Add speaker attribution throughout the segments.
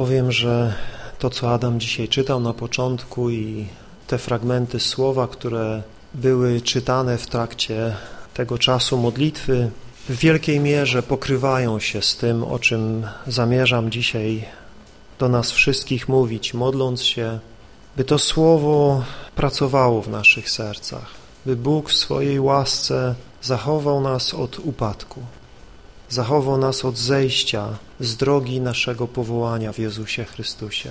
Speaker 1: Powiem, że to, co Adam dzisiaj czytał na początku i te fragmenty słowa, które były czytane w trakcie tego czasu modlitwy, w wielkiej mierze pokrywają się z tym, o czym zamierzam dzisiaj do nas wszystkich mówić, modląc się, by to słowo pracowało w naszych sercach, by Bóg w swojej łasce zachował nas od upadku, zachował nas od zejścia z drogi naszego powołania w Jezusie Chrystusie,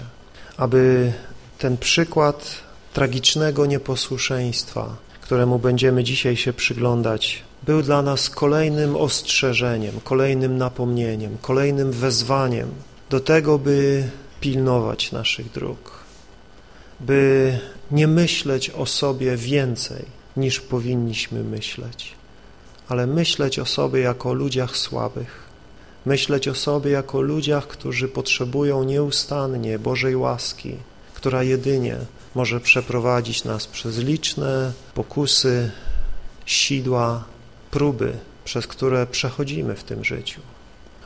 Speaker 1: aby ten przykład tragicznego nieposłuszeństwa, któremu będziemy dzisiaj się przyglądać, był dla nas kolejnym ostrzeżeniem, kolejnym napomnieniem, kolejnym wezwaniem do tego, by pilnować naszych dróg, by nie myśleć o sobie więcej niż powinniśmy myśleć, ale myśleć o sobie jako o ludziach słabych, myśleć o sobie jako o ludziach, którzy potrzebują nieustannie Bożej łaski, która jedynie może przeprowadzić nas przez liczne pokusy, sidła, próby, przez które przechodzimy w tym życiu.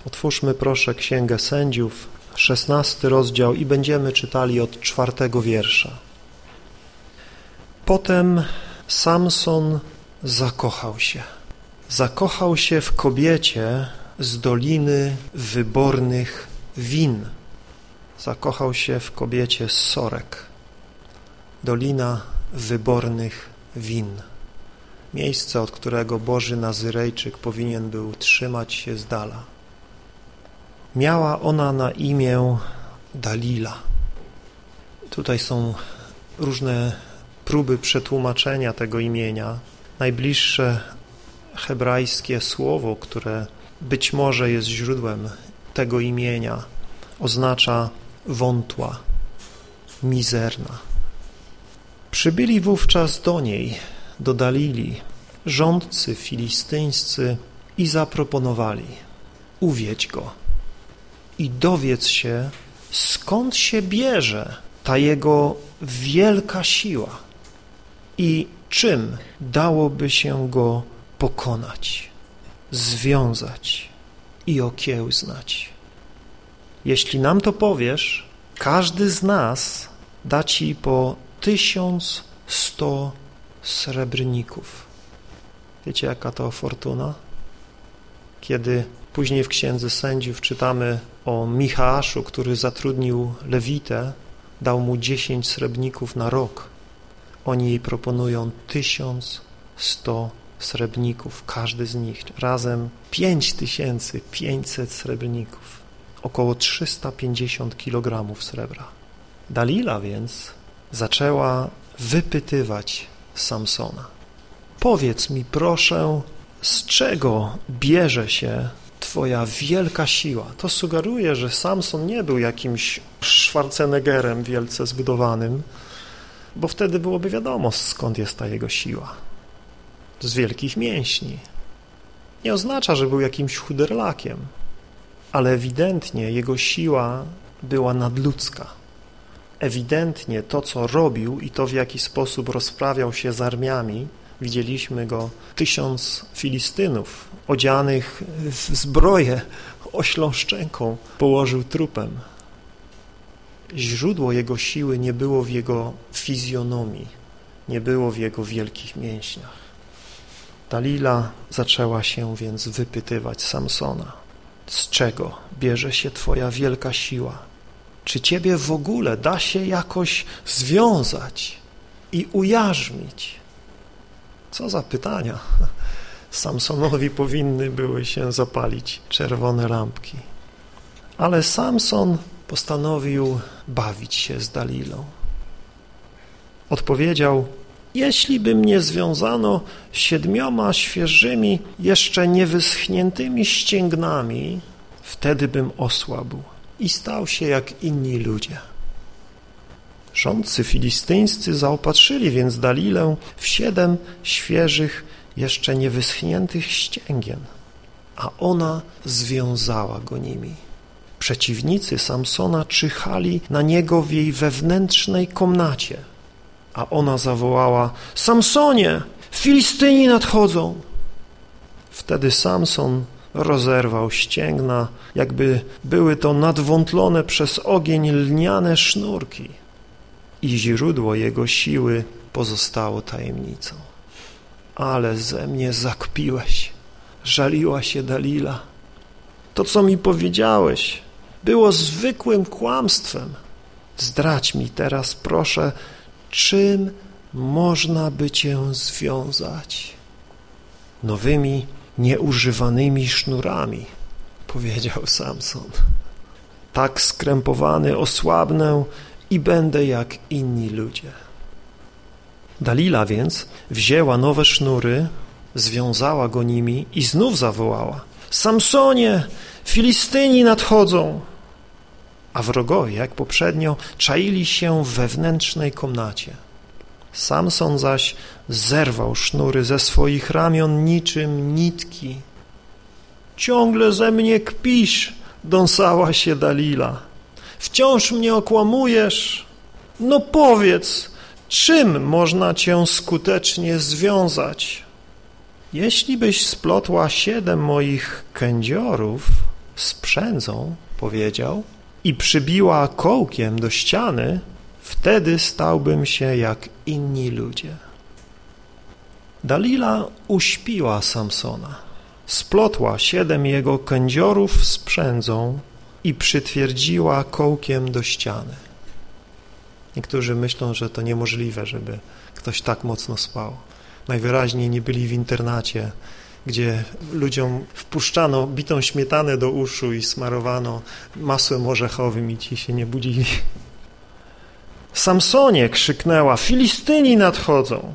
Speaker 1: Otwórzmy proszę Księgę Sędziów, szesnasty rozdział i będziemy czytali od czwartego wiersza. Potem Samson zakochał się. Zakochał się w kobiecie z Doliny Wybornych Win. Zakochał się w kobiecie z Sorek. Dolina Wybornych Win. Miejsce, od którego Boży Nazyrejczyk powinien był trzymać się z dala. Miała ona na imię Dalila. Tutaj są różne próby przetłumaczenia tego imienia. Najbliższe hebrajskie słowo, które być może jest źródłem tego imienia, oznacza wątła, mizerna. Przybyli wówczas do niej, do Dalili, rządcy filistyńscy i zaproponowali uwiedź go i dowiedz się, skąd się bierze ta jego wielka siła i czym dałoby się go pokonać, związać i okiełznać. Jeśli nam to powiesz, każdy z nas da ci po tysiąc sto srebrników. Wiecie, jaka to fortuna? Kiedy później w Księdze Sędziów czytamy o Michałaszu, który zatrudnił Lewitę, dał mu dziesięć srebrników na rok. Oni jej proponują tysiąc sto srebrników, każdy z nich, razem pięć tysięcy pięćset srebrników, około 350 kg srebra. Dalila więc zaczęła wypytywać Samsona. Powiedz mi proszę, z czego bierze się Twoja wielka siła. To sugeruje, że Samson nie był jakimś Schwarzeneggerem wielce zbudowanym, bo wtedy byłoby wiadomo, skąd jest ta jego siła. Z wielkich mięśni. Nie oznacza, że był jakimś chuderlakiem, ale ewidentnie jego siła była nadludzka. Ewidentnie to, co robił i to, w jaki sposób rozprawiał się z armiami, widzieliśmy go, tysiąc Filistynów odzianych w zbroję oślą szczęką położył trupem. Źródło jego siły nie było w jego fizjonomii, nie było w jego wielkich mięśniach. Dalila zaczęła się więc wypytywać Samsona. Z czego bierze się twoja wielka siła? Czy ciebie w ogóle da się jakoś związać i ujarzmić? Co za pytania. Samsonowi powinny były się zapalić czerwone lampki. Ale Samson postanowił bawić się z Dalilą. Odpowiedział, jeśli by mnie związano siedmioma świeżymi, jeszcze niewyschniętymi ścięgnami, wtedy bym osłabł i stał się jak inni ludzie. Rządcy filistyńscy zaopatrzyli więc Dalilę w siedem świeżych, jeszcze niewyschniętych ścięgien, a ona związała go nimi. Przeciwnicy Samsona czyhali na niego w jej wewnętrznej komnacie, a ona zawołała, Samsonie, Filistyni nadchodzą! Wtedy Samson rozerwał ścięgna, jakby były to nadwątlone przez ogień lniane sznurki i źródło jego siły pozostało tajemnicą. Ale ze mnie zakpiłeś, żaliła się Dalila. To, co mi powiedziałeś, było zwykłym kłamstwem. Zdrać mi teraz, proszę, czym można by cię związać? Nowymi, nieużywanymi sznurami, powiedział Samson. Tak skrępowany osłabnę i będę jak inni ludzie. Dalila więc wzięła nowe sznury, związała go nimi i znów zawołała. Samsonie, Filistyni nadchodzą! A wrogowie, jak poprzednio, czaili się w wewnętrznej komnacie. Samson zaś zerwał sznury ze swoich ramion niczym nitki. Ciągle ze mnie kpisz, dąsała się Dalila. Wciąż mnie okłamujesz. No powiedz, czym można cię skutecznie związać? Jeśli byś splotła siedem moich kędziorów z przędzą, powiedział, i przybiła kołkiem do ściany, wtedy stałbym się jak inni ludzie. Dalila uśpiła Samsona, splotła siedem jego kędziorów z przędzą i przytwierdziła kołkiem do ściany. Niektórzy myślą, że to niemożliwe, żeby ktoś tak mocno spał. Najwyraźniej nie byli w internacie, gdzie ludziom wpuszczano bitą śmietanę do uszu i smarowano masłem orzechowym i ci się nie budzili. Samsonie krzyknęła, Filistyni nadchodzą!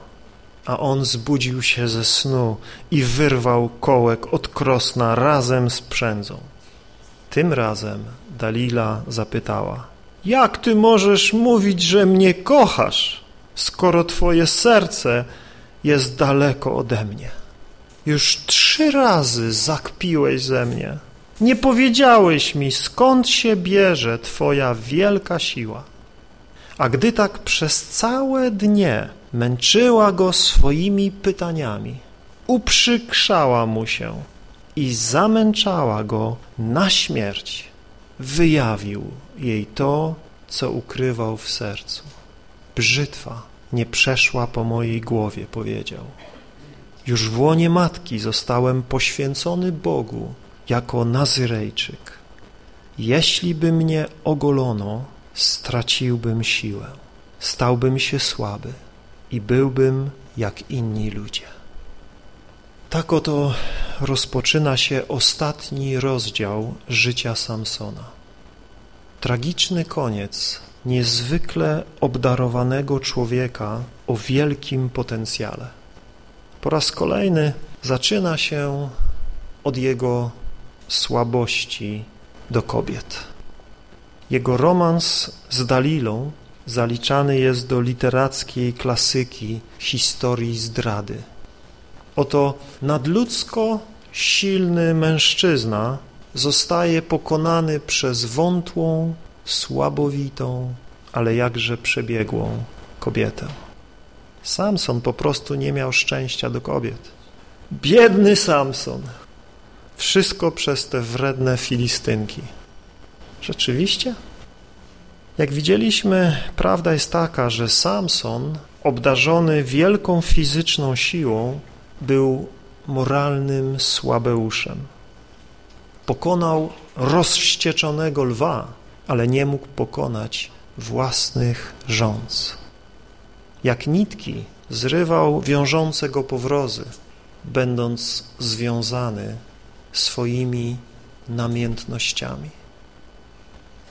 Speaker 1: A on zbudził się ze snu i wyrwał kołek od krosna razem z przędzą. Tym razem Dalila zapytała, jak ty możesz mówić, że mnie kochasz, skoro twoje serce jest daleko ode mnie? Już trzy razy zakpiłeś ze mnie. Nie powiedziałeś mi, skąd się bierze twoja wielka siła. A gdy tak przez całe dnie męczyła go swoimi pytaniami, uprzykrzała mu się i zamęczała go na śmierć, wyjawił jej to, co ukrywał w sercu. Brzytwa nie przeszła po mojej głowie, powiedział. Już w łonie matki zostałem poświęcony Bogu jako Nazyrejczyk. Jeśli by mnie ogolono, straciłbym siłę, stałbym się słaby i byłbym jak inni ludzie. Tak oto rozpoczyna się ostatni rozdział życia Samsona. Tragiczny koniec niezwykle obdarowanego człowieka o wielkim potencjale. Po raz kolejny zaczyna się od jego słabości do kobiet. Jego romans z Dalilą zaliczany jest do literackiej klasyki historii zdrady. Oto nadludzko silny mężczyzna zostaje pokonany przez wątłą, słabowitą, ale jakże przebiegłą kobietę. Samson po prostu nie miał szczęścia do kobiet. Biedny Samson. Wszystko przez te wredne Filistynki. Rzeczywiście? Jak widzieliśmy, prawda jest taka, że Samson, obdarzony wielką fizyczną siłą, był moralnym słabeuszem. Pokonał rozwścieczonego lwa, ale nie mógł pokonać własnych rządz. Jak nitki zrywał wiążące go powrozy, będąc związany swoimi namiętnościami.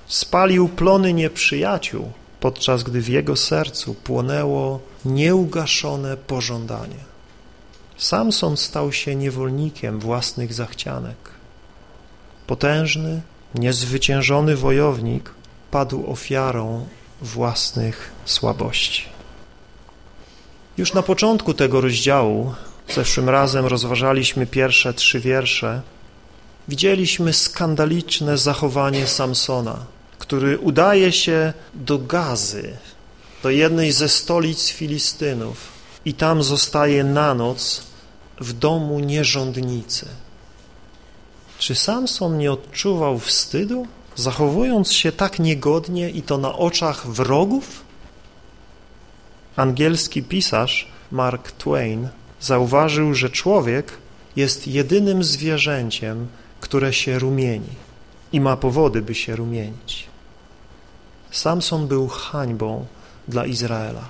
Speaker 1: Spalił plony nieprzyjaciół, podczas gdy w jego sercu płonęło nieugaszone pożądanie. Samson stał się niewolnikiem własnych zachcianek. Potężny, niezwyciężony wojownik padł ofiarą własnych słabości. Już na początku tego rozdziału, zeszłym razem rozważaliśmy pierwsze trzy wiersze, widzieliśmy skandaliczne zachowanie Samsona, który udaje się do Gazy, do jednej ze stolic Filistynów i tam zostaje na noc w domu nierządnicy. Czy Samson nie odczuwał wstydu, zachowując się tak niegodnie i to na oczach wrogów? Angielski pisarz Mark Twain zauważył, że człowiek jest jedynym zwierzęciem, które się rumieni i ma powody, by się rumienić. Samson był hańbą dla Izraela.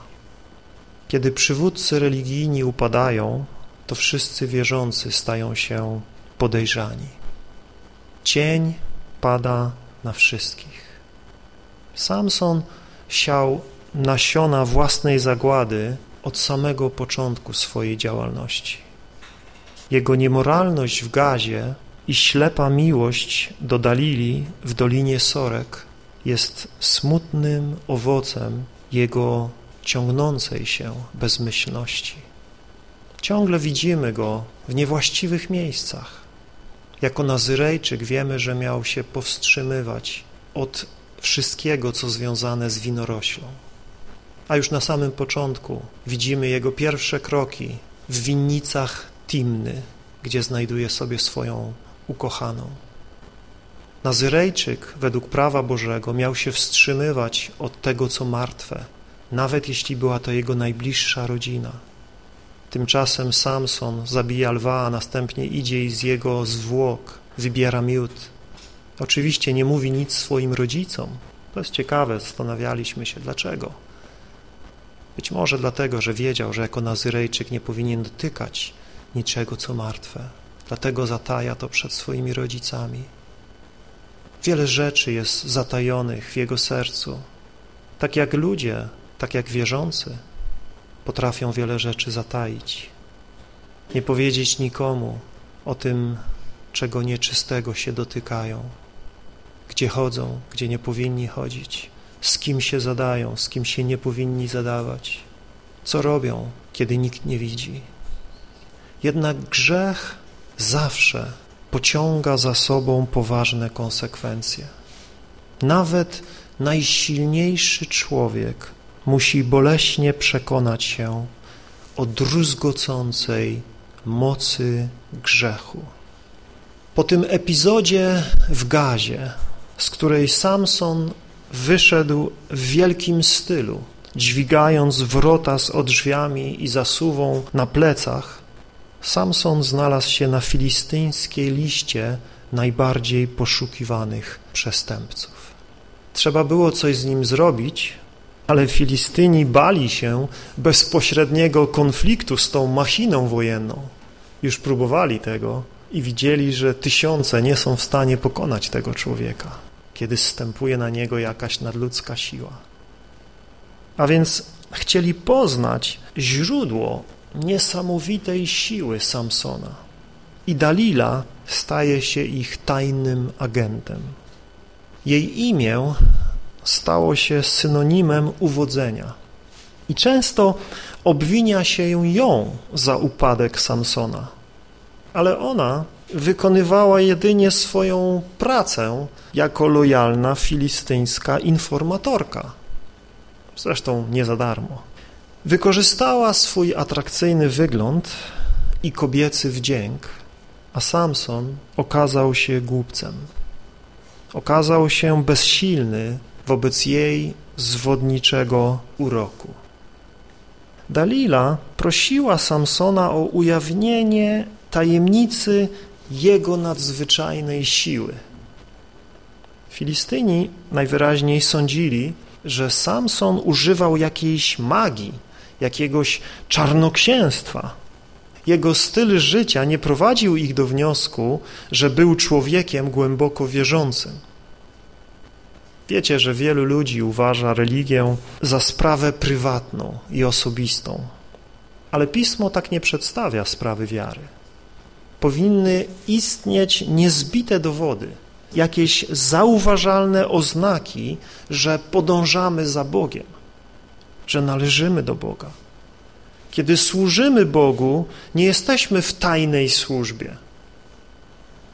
Speaker 1: Kiedy przywódcy religijni upadają, to wszyscy wierzący stają się podejrzani. Cień pada na wszystkich. Samson siał nasiona własnej zagłady od samego początku swojej działalności. Jego niemoralność w gazie i ślepa miłość do Dalili w Dolinie Sorek jest smutnym owocem jego ciągnącej się bezmyślności. Ciągle widzimy go w niewłaściwych miejscach. Jako Nazyrejczyk wiemy, że miał się powstrzymywać od wszystkiego, co związane z winoroślą. A już na samym początku widzimy jego pierwsze kroki w winnicach Timny, gdzie znajduje sobie swoją ukochaną. Nazyrejczyk według prawa Bożego miał się wstrzymywać od tego, co martwe, nawet jeśli była to jego najbliższa rodzina. Tymczasem Samson zabija lwa, a następnie idzie i z jego zwłok wybiera miód. Oczywiście nie mówi nic swoim rodzicom. To jest ciekawe, zastanawialiśmy się dlaczego. Być może dlatego, że wiedział, że jako Nazyrejczyk nie powinien dotykać niczego, co martwe. Dlatego zataja to przed swoimi rodzicami. Wiele rzeczy jest zatajonych w jego sercu. Tak jak ludzie, tak jak wierzący, potrafią wiele rzeczy zataić. Nie powiedzieć nikomu o tym, czego nieczystego się dotykają, gdzie chodzą, gdzie nie powinni chodzić, z kim się zadają, z kim się nie powinni zadawać, co robią, kiedy nikt nie widzi. Jednak grzech zawsze pociąga za sobą poważne konsekwencje. Nawet najsilniejszy człowiek musi boleśnie przekonać się o druzgocącej mocy grzechu. Po tym epizodzie w gazie, z której Samson wyszedł w wielkim stylu, dźwigając wrota z odrzwiami i zasuwą na plecach, Samson znalazł się na filistyńskiej liście najbardziej poszukiwanych przestępców. Trzeba było coś z nim zrobić, ale Filistyni bali się bezpośredniego konfliktu z tą machiną wojenną. Już próbowali tego i widzieli, że tysiące nie są w stanie pokonać tego człowieka, kiedy zstępuje na niego jakaś nadludzka siła. A więc chcieli poznać źródło niesamowitej siły Samsona. I Dalila staje się ich tajnym agentem. Jej imię stało się synonimem uwodzenia. I często obwinia się ją za upadek Samsona. Ale ona wykonywała jedynie swoją pracę jako lojalna filistyńska informatorka. Zresztą nie za darmo. Wykorzystała swój atrakcyjny wygląd i kobiecy wdzięk, a Samson okazał się głupcem. Okazał się bezsilny wobec jej zwodniczego uroku. Dalila prosiła Samsona o ujawnienie tajemnicy jego nadzwyczajnej siły. Filistyni najwyraźniej sądzili, że Samson używał jakiejś magii, jakiegoś czarnoksięstwa. Jego styl życia nie prowadził ich do wniosku, że był człowiekiem głęboko wierzącym. Wiecie, że wielu ludzi uważa religię za sprawę prywatną i osobistą, ale Pismo tak nie przedstawia sprawy wiary. Powinny istnieć niezbite dowody, jakieś zauważalne oznaki, że podążamy za Bogiem że należymy do Boga. Kiedy służymy Bogu, nie jesteśmy w tajnej służbie,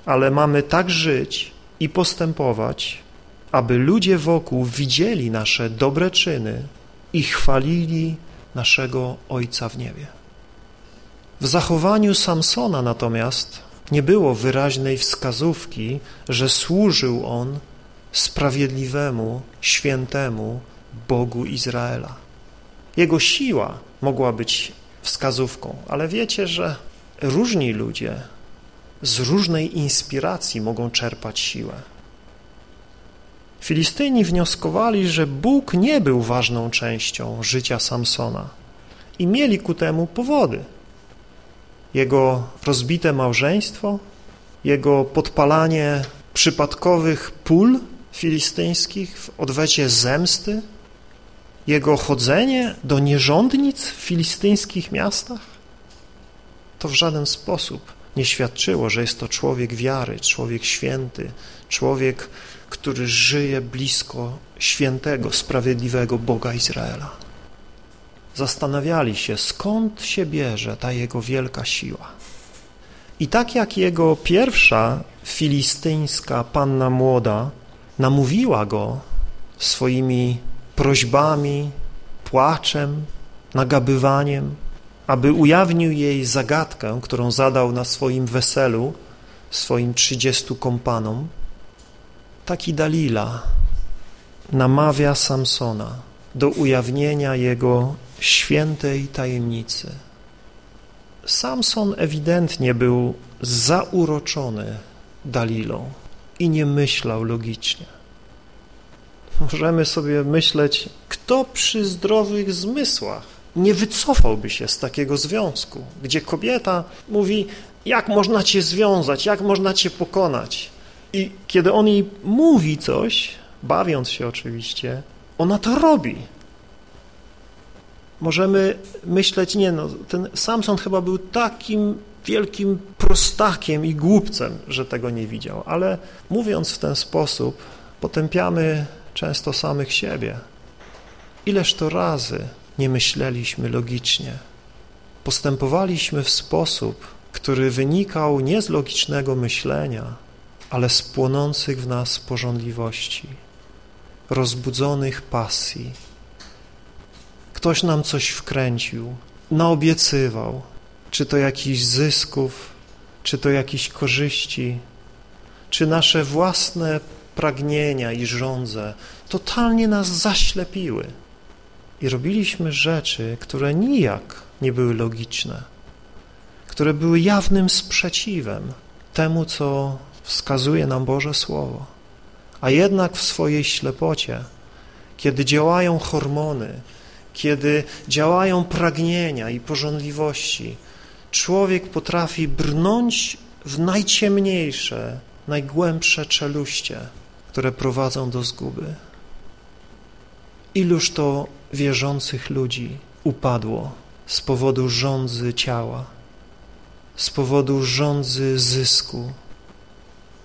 Speaker 1: ale mamy tak żyć i postępować, aby ludzie wokół widzieli nasze dobre czyny i chwalili naszego Ojca w niebie. W zachowaniu Samsona natomiast nie było wyraźnej wskazówki, że służył on sprawiedliwemu, świętemu Bogu Izraela. Jego siła mogła być wskazówką, ale wiecie, że różni ludzie z różnej inspiracji mogą czerpać siłę. Filistyni wnioskowali, że Bóg nie był ważną częścią życia Samsona i mieli ku temu powody. Jego rozbite małżeństwo, jego podpalanie przypadkowych pól filistyńskich w odwecie zemsty, jego chodzenie do nierządnic w filistyńskich miastach, to w żaden sposób nie świadczyło, że jest to człowiek wiary, człowiek święty, człowiek, który żyje blisko świętego, sprawiedliwego Boga Izraela. Zastanawiali się, skąd się bierze ta jego wielka siła. I tak jak jego pierwsza filistyńska panna młoda namówiła go swoimi prośbami, płaczem, nagabywaniem, aby ujawnił jej zagadkę, którą zadał na swoim weselu swoim trzydziestu kompanom, taki Dalila namawia Samsona do ujawnienia jego świętej tajemnicy. Samson ewidentnie był zauroczony Dalilą i nie myślał logicznie. Możemy sobie myśleć, kto przy zdrowych zmysłach nie wycofałby się z takiego związku, gdzie kobieta mówi, jak można cię związać, jak można cię pokonać. I kiedy on jej mówi coś, bawiąc się oczywiście, ona to robi. Możemy myśleć, nie no, ten Samson chyba był takim wielkim prostakiem i głupcem, że tego nie widział, ale mówiąc w ten sposób, potępiamy często samych siebie. Ileż to razy nie myśleliśmy logicznie. Postępowaliśmy w sposób, który wynikał nie z logicznego myślenia, ale z płonących w nas porządliwości, rozbudzonych pasji. Ktoś nam coś wkręcił, naobiecywał, czy to jakichś zysków, czy to jakichś korzyści, czy nasze własne pragnienia i żądze totalnie nas zaślepiły i robiliśmy rzeczy, które nijak nie były logiczne, które były jawnym sprzeciwem temu, co wskazuje nam Boże Słowo. A jednak w swojej ślepocie, kiedy działają hormony, kiedy działają pragnienia i pożądliwości, człowiek potrafi brnąć w najciemniejsze, najgłębsze czeluście, które prowadzą do zguby. Iluż to wierzących ludzi upadło z powodu rządzy ciała, z powodu rządzy zysku.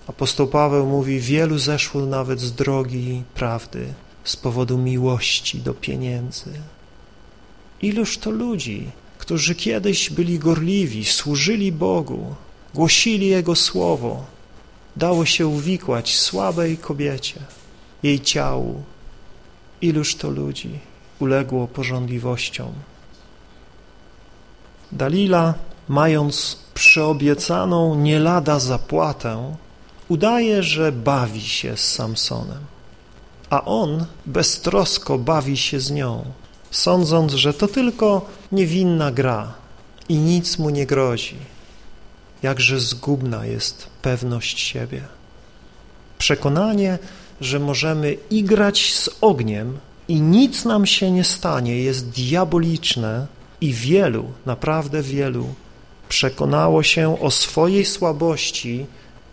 Speaker 1: Apostoł Paweł mówi, wielu zeszło nawet z drogi prawdy z powodu miłości do pieniędzy. Iluż to ludzi, którzy kiedyś byli gorliwi, służyli Bogu, głosili Jego Słowo, dało się uwikłać słabej kobiecie, jej ciału. Iluż to ludzi uległo porządliwościom. Dalila, mając przyobiecaną nie lada zapłatę, udaje, że bawi się z Samsonem, a on beztrosko bawi się z nią, sądząc, że to tylko niewinna gra i nic mu nie grozi. Jakże zgubna jest pewność siebie. Przekonanie, że możemy igrać z ogniem i nic nam się nie stanie, jest diaboliczne i wielu, naprawdę wielu przekonało się o swojej słabości,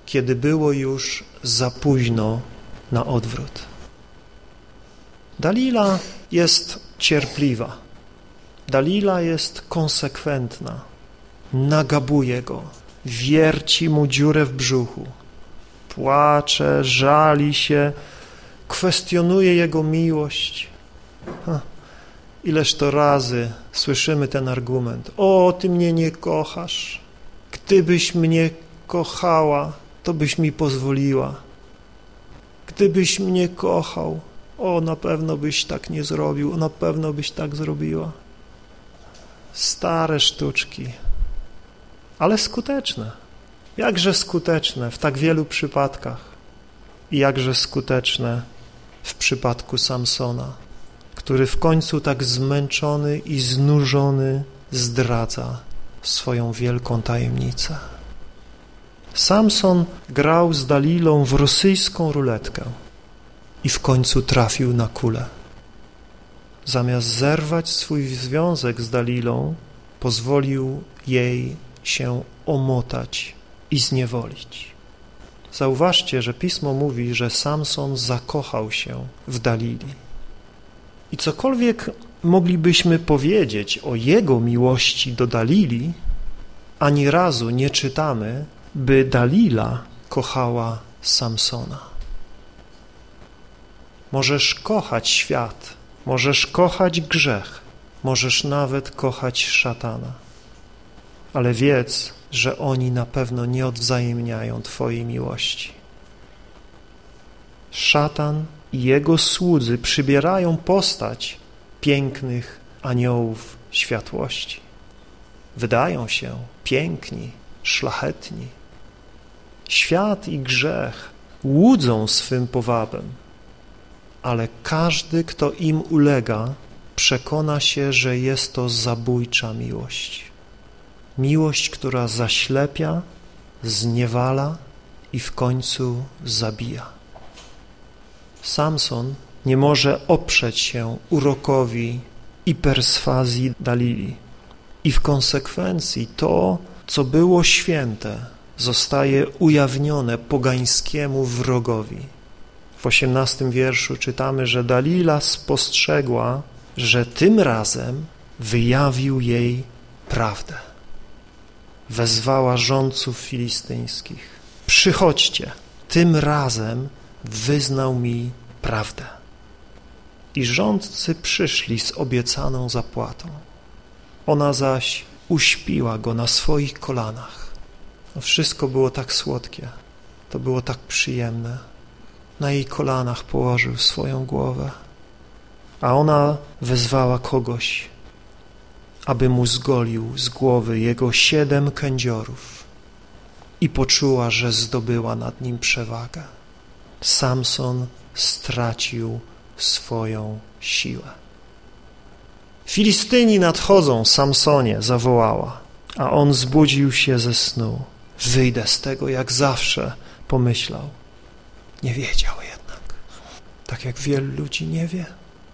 Speaker 1: kiedy było już za późno na odwrót. Dalila jest cierpliwa. Dalila jest konsekwentna. Nagabuje go, wierci mu dziurę w brzuchu. Płacze, żali się, kwestionuje Jego miłość. Ha, ileż to razy słyszymy ten argument. O, Ty mnie nie kochasz. Gdybyś mnie kochała, to byś mi pozwoliła. Gdybyś mnie kochał, o, na pewno byś tak nie zrobił, na pewno byś tak zrobiła. Stare sztuczki, ale skuteczne. Jakże skuteczne w tak wielu przypadkach i jakże skuteczne w przypadku Samsona, który w końcu tak zmęczony i znużony zdradza swoją wielką tajemnicę. Samson grał z Dalilą w rosyjską ruletkę i w końcu trafił na kulę. Zamiast zerwać swój związek z Dalilą, pozwolił jej się omotać i zniewolić. Zauważcie, że Pismo mówi, że Samson zakochał się w Dalili. I cokolwiek moglibyśmy powiedzieć o jego miłości do Dalili, ani razu nie czytamy, by Dalila kochała Samsona. Możesz kochać świat, możesz kochać grzech, możesz nawet kochać szatana, ale wiedz, że oni na pewno nie odwzajemniają Twojej miłości. Szatan i jego słudzy przybierają postać pięknych aniołów światłości. Wydają się piękni, szlachetni. Świat i grzech łudzą swym powabem, ale każdy, kto im ulega, przekona się, że jest to zabójcza miłość. Miłość, która zaślepia, zniewala i w końcu zabija. Samson nie może oprzeć się urokowi i perswazji Dalili. I w konsekwencji to, co było święte, zostaje ujawnione pogańskiemu wrogowi. W osiemnastym wierszu czytamy, że Dalila spostrzegła, że tym razem wyjawił jej prawdę wezwała rządców filistyńskich. Przychodźcie, tym razem wyznał mi prawdę. I rządcy przyszli z obiecaną zapłatą. Ona zaś uśpiła go na swoich kolanach. No wszystko było tak słodkie, to było tak przyjemne. Na jej kolanach położył swoją głowę, a ona wezwała kogoś, aby mu zgolił z głowy jego siedem kędziorów i poczuła, że zdobyła nad nim przewagę. Samson stracił swoją siłę. Filistyni nadchodzą, Samsonie, zawołała, a on zbudził się ze snu. Wyjdę z tego jak zawsze, pomyślał. Nie wiedział jednak, tak jak wielu ludzi nie wie,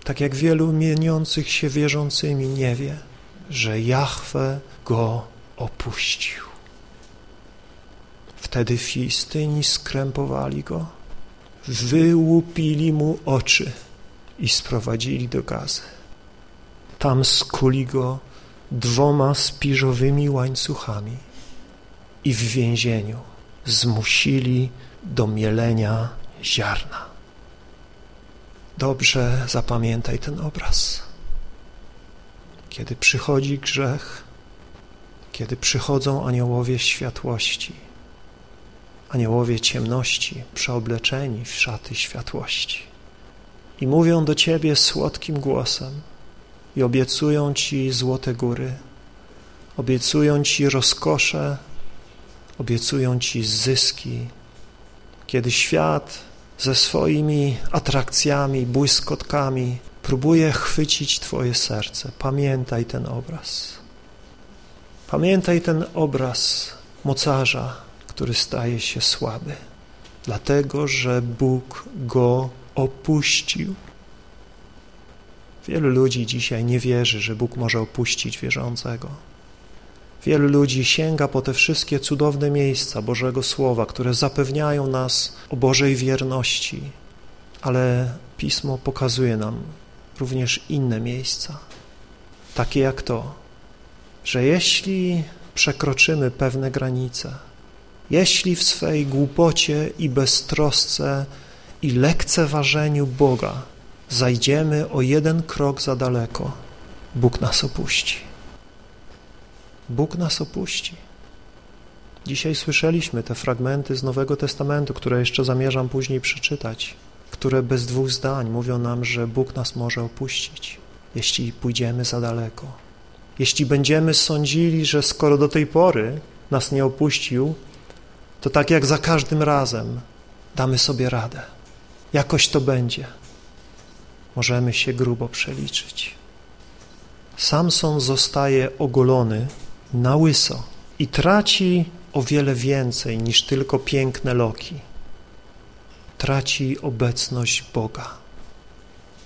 Speaker 1: tak jak wielu mieniących się wierzącymi nie wie, że Jahwe go opuścił. Wtedy Filistyni skrępowali go, wyłupili mu oczy i sprowadzili do gazy. Tam skuli go dwoma spiżowymi łańcuchami i w więzieniu zmusili do mielenia ziarna. Dobrze zapamiętaj ten obraz kiedy przychodzi grzech, kiedy przychodzą aniołowie światłości, aniołowie ciemności przeobleczeni w szaty światłości i mówią do Ciebie słodkim głosem i obiecują Ci złote góry, obiecują Ci rozkosze, obiecują Ci zyski, kiedy świat ze swoimi atrakcjami, błyskotkami próbuje chwycić Twoje serce. Pamiętaj ten obraz. Pamiętaj ten obraz mocarza, który staje się słaby, dlatego że Bóg go opuścił. Wielu ludzi dzisiaj nie wierzy, że Bóg może opuścić wierzącego. Wielu ludzi sięga po te wszystkie cudowne miejsca Bożego Słowa, które zapewniają nas o Bożej wierności, ale Pismo pokazuje nam, również inne miejsca, takie jak to, że jeśli przekroczymy pewne granice, jeśli w swej głupocie i beztrosce i lekceważeniu Boga zajdziemy o jeden krok za daleko, Bóg nas opuści. Bóg nas opuści. Dzisiaj słyszeliśmy te fragmenty z Nowego Testamentu, które jeszcze zamierzam później przeczytać które bez dwóch zdań mówią nam, że Bóg nas może opuścić, jeśli pójdziemy za daleko. Jeśli będziemy sądzili, że skoro do tej pory nas nie opuścił, to tak jak za każdym razem damy sobie radę. Jakoś to będzie. Możemy się grubo przeliczyć. Samson zostaje ogolony na łyso i traci o wiele więcej niż tylko piękne loki. Traci obecność Boga.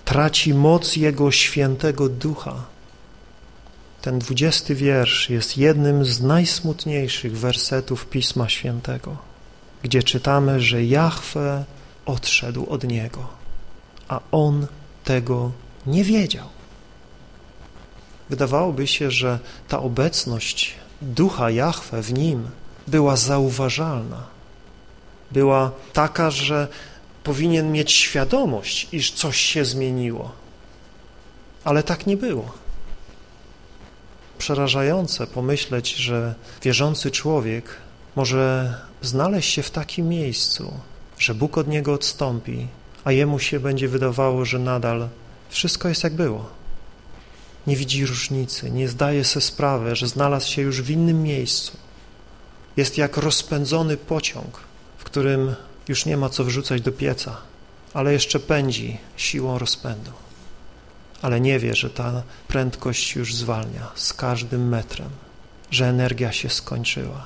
Speaker 1: Traci moc Jego świętego ducha. Ten dwudziesty wiersz jest jednym z najsmutniejszych wersetów Pisma Świętego, gdzie czytamy, że Jahwe odszedł od niego, a on tego nie wiedział. Wydawałoby się, że ta obecność ducha Jahwe w nim była zauważalna. Była taka, że powinien mieć świadomość, iż coś się zmieniło. Ale tak nie było. Przerażające pomyśleć, że wierzący człowiek może znaleźć się w takim miejscu, że Bóg od niego odstąpi, a jemu się będzie wydawało, że nadal wszystko jest jak było nie widzi różnicy, nie zdaje sobie sprawy, że znalazł się już w innym miejscu. Jest jak rozpędzony pociąg, w którym już nie ma co wrzucać do pieca, ale jeszcze pędzi siłą rozpędu. Ale nie wie, że ta prędkość już zwalnia z każdym metrem, że energia się skończyła.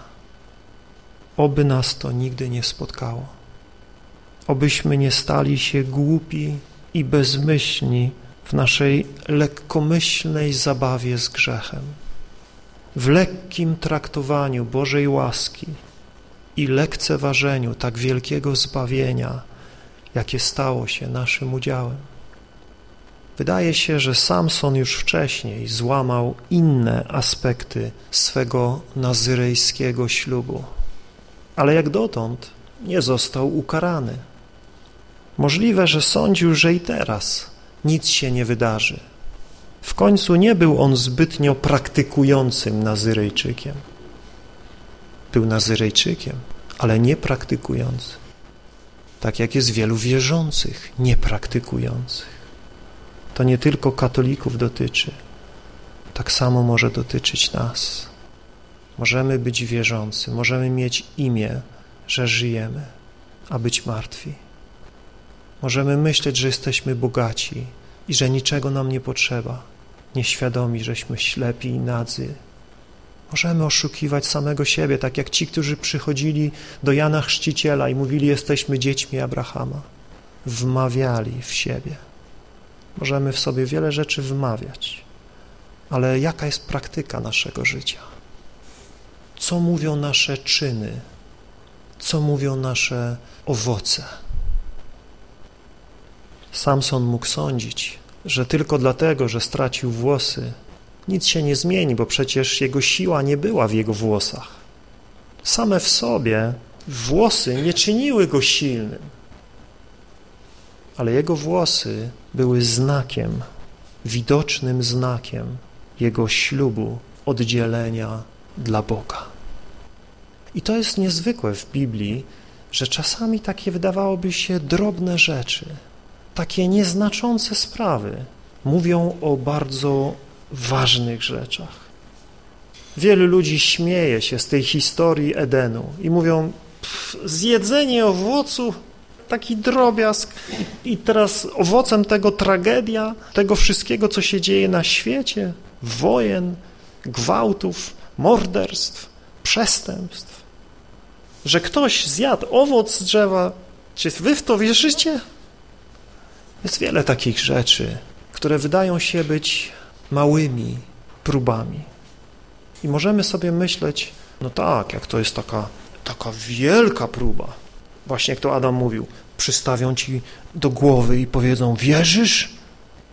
Speaker 1: Oby nas to nigdy nie spotkało. Obyśmy nie stali się głupi i bezmyślni w naszej lekkomyślnej zabawie z grzechem, w lekkim traktowaniu Bożej łaski i lekceważeniu tak wielkiego zbawienia, jakie stało się naszym udziałem. Wydaje się, że Samson już wcześniej złamał inne aspekty swego nazyrejskiego ślubu, ale jak dotąd nie został ukarany. Możliwe, że sądził, że i teraz nic się nie wydarzy. W końcu nie był on zbytnio praktykującym Nazyrejczykiem. Był Nazyrejczykiem, ale nie praktykujący. Tak jak jest wielu wierzących, niepraktykujących. To nie tylko katolików dotyczy. Tak samo może dotyczyć nas. Możemy być wierzący, możemy mieć imię, że żyjemy, a być martwi. Możemy myśleć, że jesteśmy bogaci i że niczego nam nie potrzeba, nieświadomi, żeśmy ślepi i nadzy. Możemy oszukiwać samego siebie, tak jak ci, którzy przychodzili do Jana Chrzciciela i mówili, jesteśmy dziećmi Abrahama. Wmawiali w siebie. Możemy w sobie wiele rzeczy wmawiać, ale jaka jest praktyka naszego życia? Co mówią nasze czyny? Co mówią nasze owoce? Samson mógł sądzić, że tylko dlatego, że stracił włosy, nic się nie zmieni, bo przecież jego siła nie była w jego włosach. Same w sobie włosy nie czyniły go silnym, ale jego włosy były znakiem, widocznym znakiem jego ślubu, oddzielenia dla Boga. I to jest niezwykłe w Biblii, że czasami takie wydawałoby się drobne rzeczy – takie nieznaczące sprawy mówią o bardzo ważnych rzeczach. Wielu ludzi śmieje się z tej historii Edenu i mówią, zjedzenie owocu, taki drobiazg i teraz owocem tego tragedia, tego wszystkiego, co się dzieje na świecie, wojen, gwałtów, morderstw, przestępstw, że ktoś zjadł owoc z drzewa, czy wy w to wierzycie? Jest wiele takich rzeczy, które wydają się być małymi próbami. I możemy sobie myśleć, no tak, jak to jest taka, taka wielka próba. Właśnie jak to Adam mówił, przystawią ci do głowy i powiedzą, wierzysz?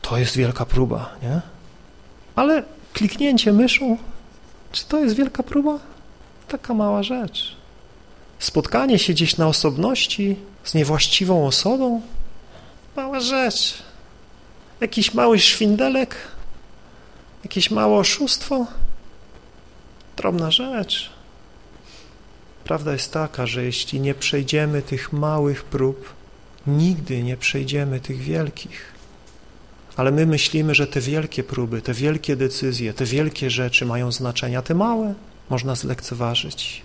Speaker 1: To jest wielka próba, nie? Ale kliknięcie myszą, czy to jest wielka próba? Taka mała rzecz. Spotkanie się gdzieś na osobności z niewłaściwą osobą, Mała rzecz. Jakiś mały szwindelek, jakieś małe oszustwo, drobna rzecz. Prawda jest taka, że jeśli nie przejdziemy tych małych prób, nigdy nie przejdziemy tych wielkich. Ale my myślimy, że te wielkie próby, te wielkie decyzje, te wielkie rzeczy mają znaczenia, te małe można zlekceważyć.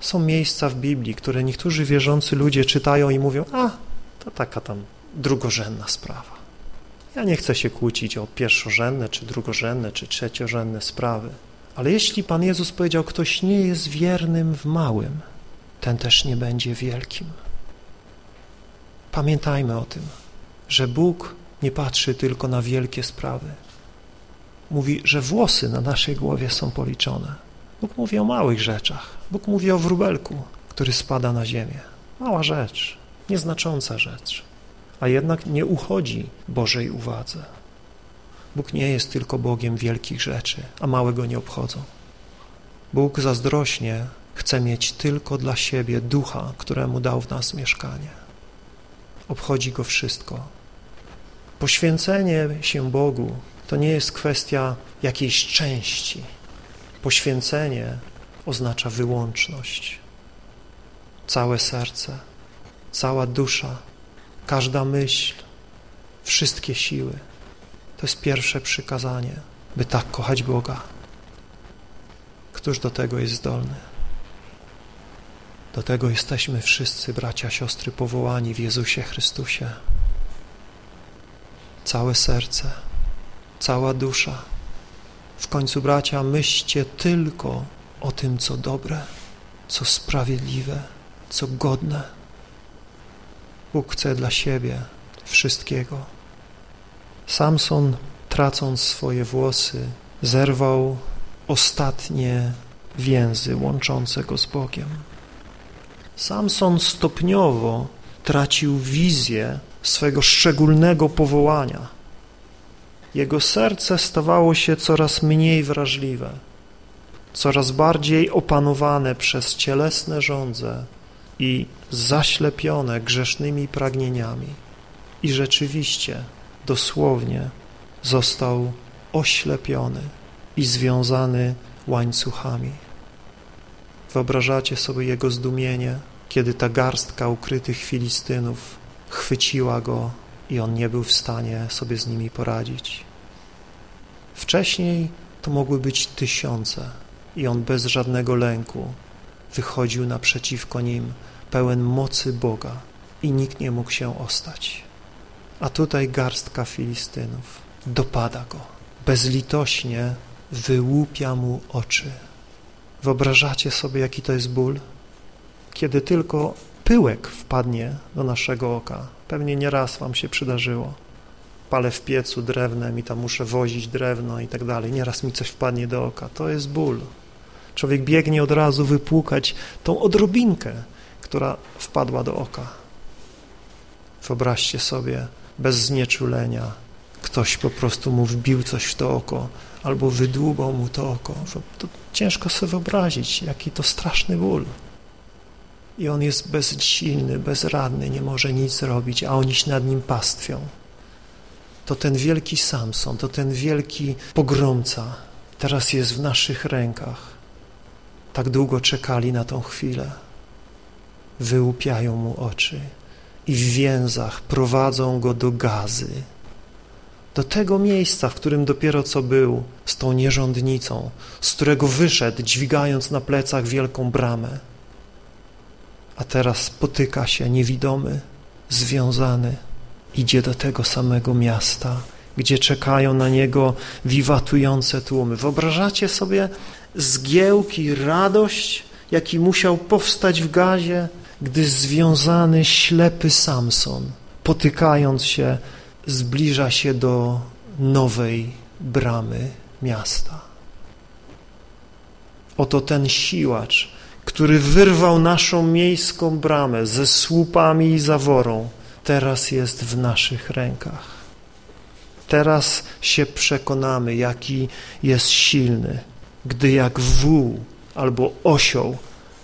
Speaker 1: Są miejsca w Biblii, które niektórzy wierzący ludzie czytają i mówią, a, to taka tam drugorzędna sprawa. Ja nie chcę się kłócić o pierwszorzędne, czy drugorzędne, czy trzeciorzędne sprawy. Ale jeśli Pan Jezus powiedział, ktoś nie jest wiernym w małym, ten też nie będzie wielkim. Pamiętajmy o tym, że Bóg nie patrzy tylko na wielkie sprawy. Mówi, że włosy na naszej głowie są policzone. Bóg mówi o małych rzeczach. Bóg mówi o wróbelku, który spada na ziemię. Mała rzecz, nieznacząca rzecz, a jednak nie uchodzi Bożej uwadze. Bóg nie jest tylko Bogiem wielkich rzeczy, a małe go nie obchodzą. Bóg zazdrośnie chce mieć tylko dla siebie ducha, któremu dał w nas mieszkanie. Obchodzi go wszystko. Poświęcenie się Bogu to nie jest kwestia jakiejś części. Poświęcenie oznacza wyłączność. Całe serce, cała dusza, każda myśl, wszystkie siły. To jest pierwsze przykazanie, by tak kochać Boga. Któż do tego jest zdolny? Do tego jesteśmy wszyscy, bracia, siostry, powołani w Jezusie Chrystusie. Całe serce, cała dusza. W końcu, bracia, myślcie tylko o tym, co dobre, co sprawiedliwe, co godne. Bóg chce dla siebie wszystkiego. Samson, tracąc swoje włosy, zerwał ostatnie więzy łączące go z Bogiem. Samson stopniowo tracił wizję swego szczególnego powołania. Jego serce stawało się coraz mniej wrażliwe, coraz bardziej opanowane przez cielesne żądze i zaślepione grzesznymi pragnieniami. I rzeczywiście, dosłownie, został oślepiony i związany łańcuchami. Wyobrażacie sobie jego zdumienie, kiedy ta garstka ukrytych Filistynów chwyciła go i on nie był w stanie sobie z nimi poradzić. Wcześniej to mogły być tysiące i on bez żadnego lęku wychodził naprzeciwko nim, pełen mocy Boga i nikt nie mógł się ostać. A tutaj garstka Filistynów dopada go, bezlitośnie wyłupia mu oczy. Wyobrażacie sobie, jaki to jest ból? Kiedy tylko pyłek wpadnie do naszego oka, pewnie nieraz wam się przydarzyło. Palę w piecu drewnem i tam muszę wozić drewno i tak dalej. Nieraz mi coś wpadnie do oka. To jest ból. Człowiek biegnie od razu wypłukać tą odrobinkę, która wpadła do oka. Wyobraźcie sobie, bez znieczulenia, ktoś po prostu mu wbił coś w to oko albo wydłubał mu to oko. To ciężko sobie wyobrazić, jaki to straszny ból. I on jest bezsilny, bezradny, nie może nic zrobić, a oni się nad nim pastwią. To ten wielki Samson, to ten wielki pogromca teraz jest w naszych rękach. Tak długo czekali na tą chwilę. Wyłupiają mu oczy i w więzach prowadzą go do gazy, do tego miejsca, w którym dopiero co był, z tą nierządnicą, z którego wyszedł, dźwigając na plecach wielką bramę. A teraz spotyka się niewidomy, związany, idzie do tego samego miasta, gdzie czekają na niego wiwatujące tłumy. Wyobrażacie sobie zgiełki, radość, jaki musiał powstać w gazie, gdy związany ślepy Samson, potykając się zbliża się do nowej bramy miasta. Oto ten siłacz, który wyrwał naszą miejską bramę ze słupami i zaworą, teraz jest w naszych rękach. Teraz się przekonamy, jaki jest silny, gdy jak wół albo osioł,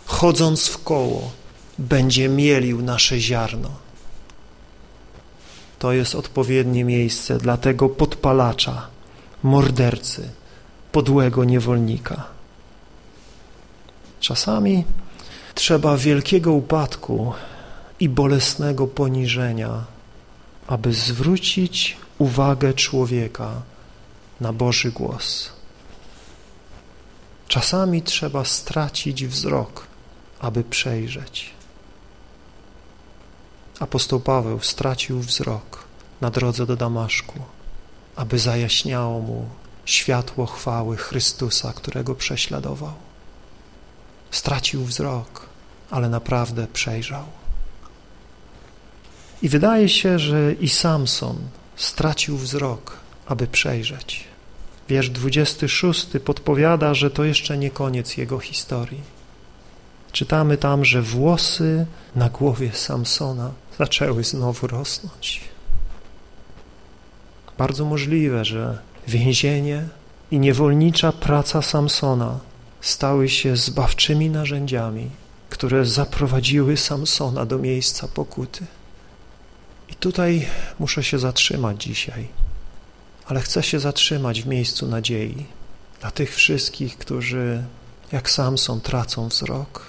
Speaker 1: chodząc w koło, będzie mielił nasze ziarno. To jest odpowiednie miejsce dla tego podpalacza, mordercy, podłego niewolnika. Czasami trzeba wielkiego upadku i bolesnego poniżenia, aby zwrócić uwagę człowieka na Boży głos. Czasami trzeba stracić wzrok, aby przejrzeć. Apostoł Paweł stracił wzrok na drodze do Damaszku, aby zajaśniało mu światło chwały Chrystusa, którego prześladował. Stracił wzrok, ale naprawdę przejrzał. I wydaje się, że i Samson stracił wzrok, aby przejrzeć. Wiersz 26 podpowiada, że to jeszcze nie koniec jego historii. Czytamy tam, że włosy na głowie Samsona zaczęły znowu rosnąć. Bardzo możliwe, że więzienie i niewolnicza praca Samsona stały się zbawczymi narzędziami, które zaprowadziły Samsona do miejsca pokuty. I tutaj muszę się zatrzymać dzisiaj, ale chcę się zatrzymać w miejscu nadziei dla tych wszystkich, którzy jak Samson tracą wzrok,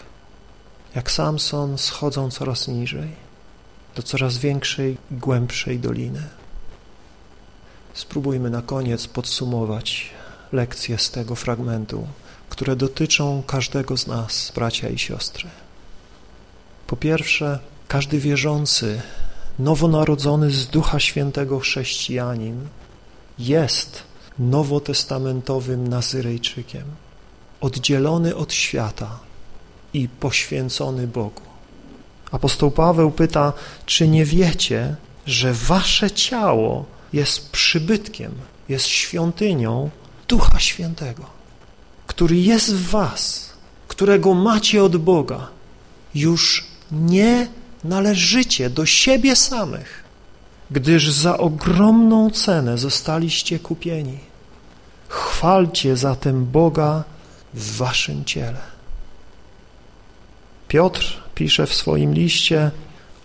Speaker 1: jak Samson schodzą coraz niżej, do coraz większej, głębszej doliny. Spróbujmy na koniec podsumować lekcje z tego fragmentu, które dotyczą każdego z nas, bracia i siostry. Po pierwsze, każdy wierzący, nowonarodzony z Ducha Świętego chrześcijanin jest nowotestamentowym Nazyrejczykiem, oddzielony od świata i poświęcony Bogu. Apostoł Paweł pyta, czy nie wiecie, że wasze ciało jest przybytkiem, jest świątynią Ducha Świętego, który jest w was, którego macie od Boga, już nie należycie do siebie samych, gdyż za ogromną cenę zostaliście kupieni. Chwalcie zatem Boga w waszym ciele. Piotr pisze w swoim liście,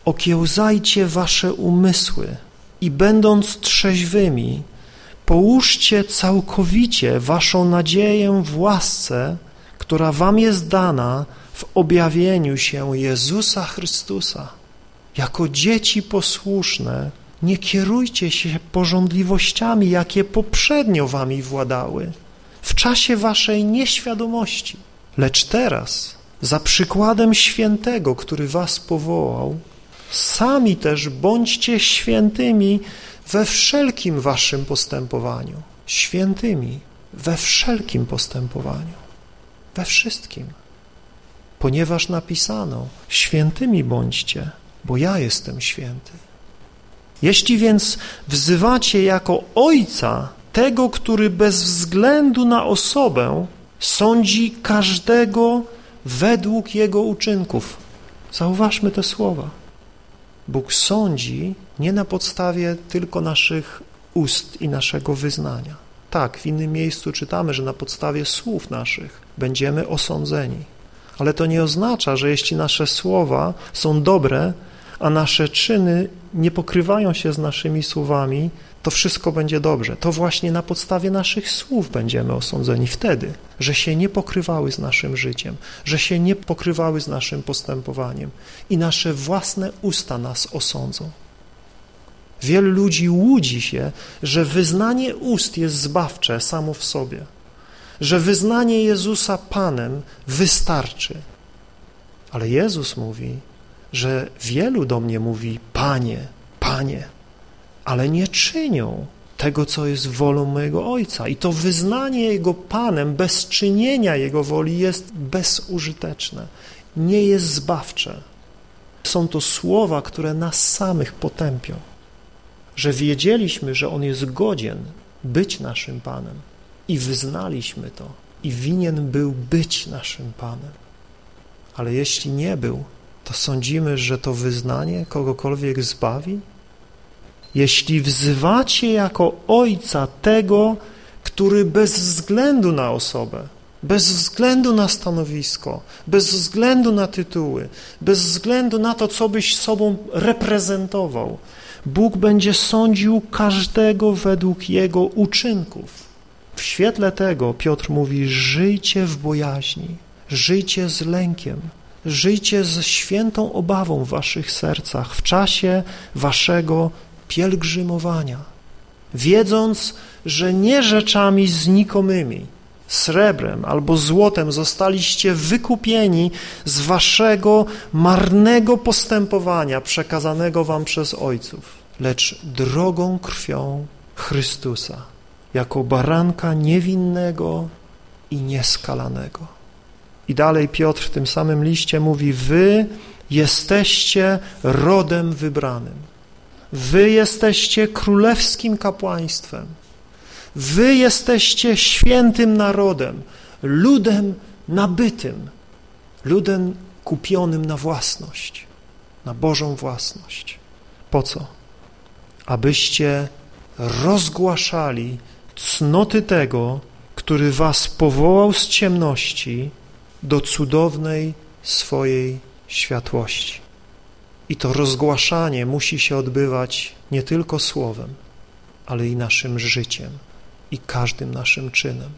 Speaker 1: okiełzajcie wasze umysły i będąc trzeźwymi, połóżcie całkowicie waszą nadzieję w łasce, która wam jest dana w objawieniu się Jezusa Chrystusa. Jako dzieci posłuszne nie kierujcie się porządliwościami, jakie poprzednio wami władały, w czasie waszej nieświadomości, lecz teraz, za przykładem świętego, który was powołał, sami też bądźcie świętymi we wszelkim waszym postępowaniu. Świętymi we wszelkim postępowaniu. We wszystkim. Ponieważ napisano, świętymi bądźcie, bo ja jestem święty. Jeśli więc wzywacie jako Ojca tego, który bez względu na osobę sądzi każdego według jego uczynków. Zauważmy te słowa. Bóg sądzi nie na podstawie tylko naszych ust i naszego wyznania. Tak, w innym miejscu czytamy, że na podstawie słów naszych będziemy osądzeni. Ale to nie oznacza, że jeśli nasze słowa są dobre, a nasze czyny nie pokrywają się z naszymi słowami, to wszystko będzie dobrze. To właśnie na podstawie naszych słów będziemy osądzeni wtedy, że się nie pokrywały z naszym życiem, że się nie pokrywały z naszym postępowaniem i nasze własne usta nas osądzą. Wielu ludzi łudzi się, że wyznanie ust jest zbawcze samo w sobie, że wyznanie Jezusa Panem wystarczy. Ale Jezus mówi, że wielu do mnie mówi, Panie, Panie, ale nie czynią tego, co jest wolą mojego Ojca. I to wyznanie Jego Panem bez czynienia Jego woli jest bezużyteczne, nie jest zbawcze. Są to słowa, które nas samych potępią, że wiedzieliśmy, że On jest godzien być naszym Panem i wyznaliśmy to i winien był być naszym Panem. Ale jeśli nie był, to sądzimy, że to wyznanie kogokolwiek zbawi? Jeśli wzywacie jako Ojca tego, który bez względu na osobę, bez względu na stanowisko, bez względu na tytuły, bez względu na to, co byś sobą reprezentował, Bóg będzie sądził każdego według Jego uczynków. W świetle tego Piotr mówi, żyjcie w bojaźni, żyjcie z lękiem, żyjcie ze świętą obawą w waszych sercach w czasie waszego pielgrzymowania, wiedząc, że nie rzeczami znikomymi, srebrem albo złotem zostaliście wykupieni z waszego marnego postępowania przekazanego wam przez ojców, lecz drogą krwią Chrystusa, jako baranka niewinnego i nieskalanego. I dalej Piotr w tym samym liście mówi, wy jesteście rodem wybranym, wy jesteście królewskim kapłaństwem, Wy jesteście świętym narodem, ludem nabytym, ludem kupionym na własność, na Bożą własność. Po co? Abyście rozgłaszali cnoty tego, który was powołał z ciemności do cudownej swojej światłości. I to rozgłaszanie musi się odbywać nie tylko słowem, ale i naszym życiem i każdym naszym czynem.